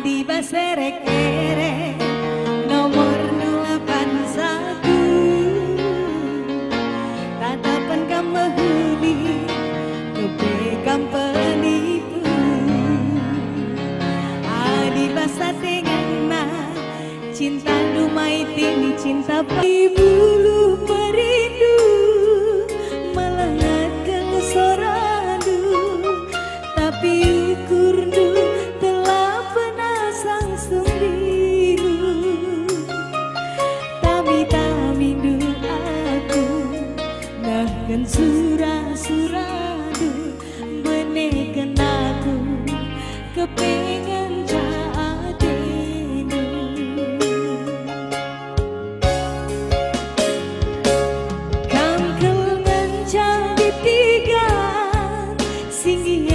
di Baserek Erek nomor 81 tatapan kamahuni kebekam penipu. Adi basa dengan cinta dumai ini cinta ibu lu peri Kan surah-surah menekan aku Kepengen jadimu Kan kelengan jadi tiga Singgih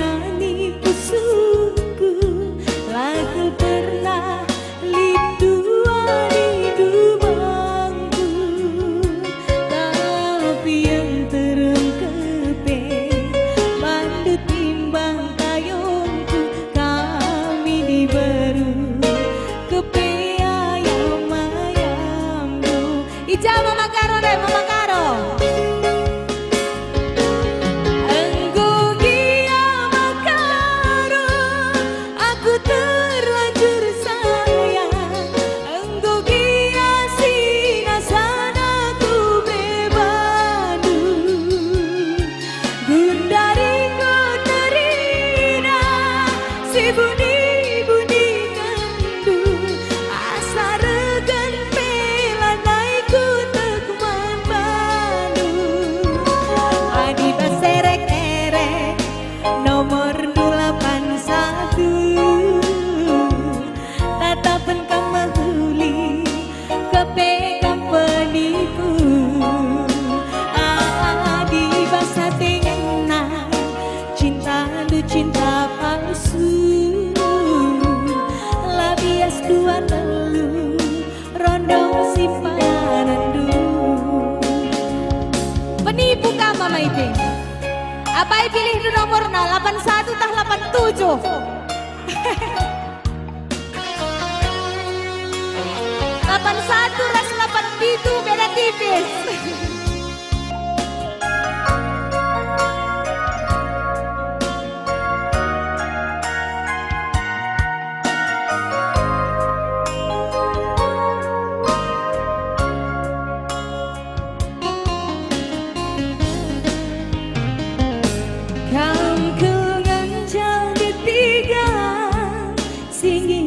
Mama Iping? Apa pilih di nomor 81 tah 87? 81 ras 87 beda tipis. singing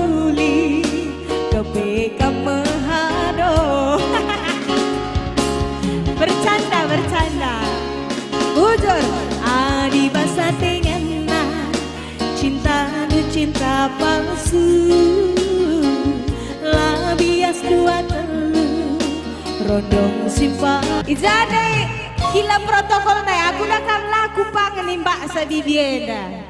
Bujur Adi basa tengena Cinta nu cinta palsu Labias dua telu. Rondong simpa. Ijadai Gila protokol aku dah kan laku pangan mbak sa bibienda